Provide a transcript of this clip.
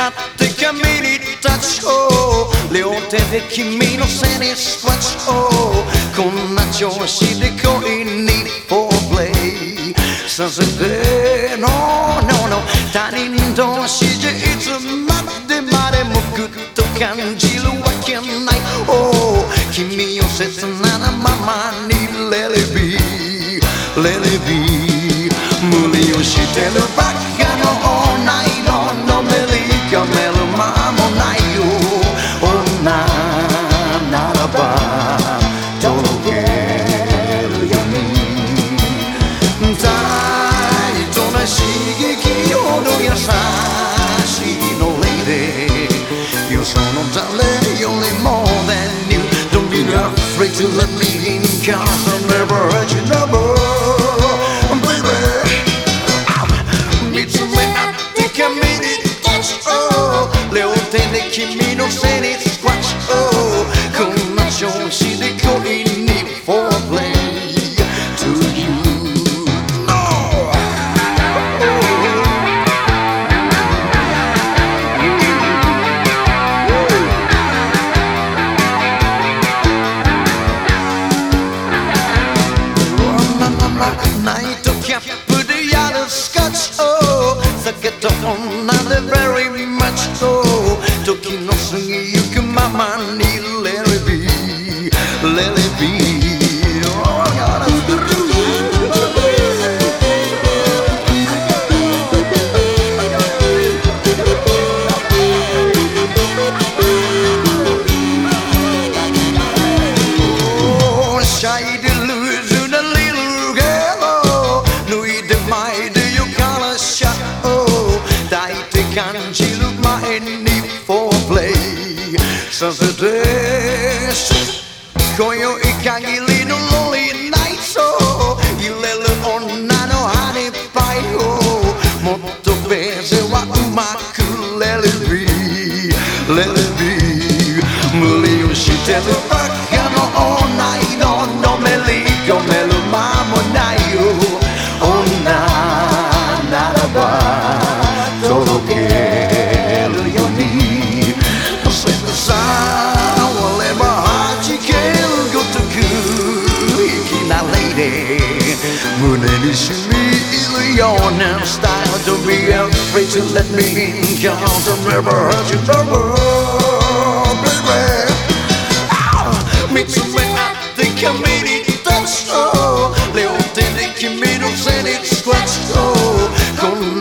見つめ合って髪に立ちを両手で君の背にスクワッチをこんな調子で恋にフォープレイ。させて No No No 他人同士じゃいつまでまでもぐっと感じるわけない。Oh 君を切ななままに Let it be Let it be 無理をしてるばっか straight to the meeting Cause I never heard your number Baby Meet oh, me at the committee That's all Le hotel de Kimino Senate Squash Oh. ain't need for play. Sans stress Con yo i kagili no lonely night so Ilele onna no hane pai ho Motto beze wa umaku let it be Let it be Muliyoshi your new style. Don't be afraid to let me in, cause I've never heard you trouble, baby. Oh, me you when I think I made it, that's all. Leo tiene que mirar, se le scratch, oh. Con.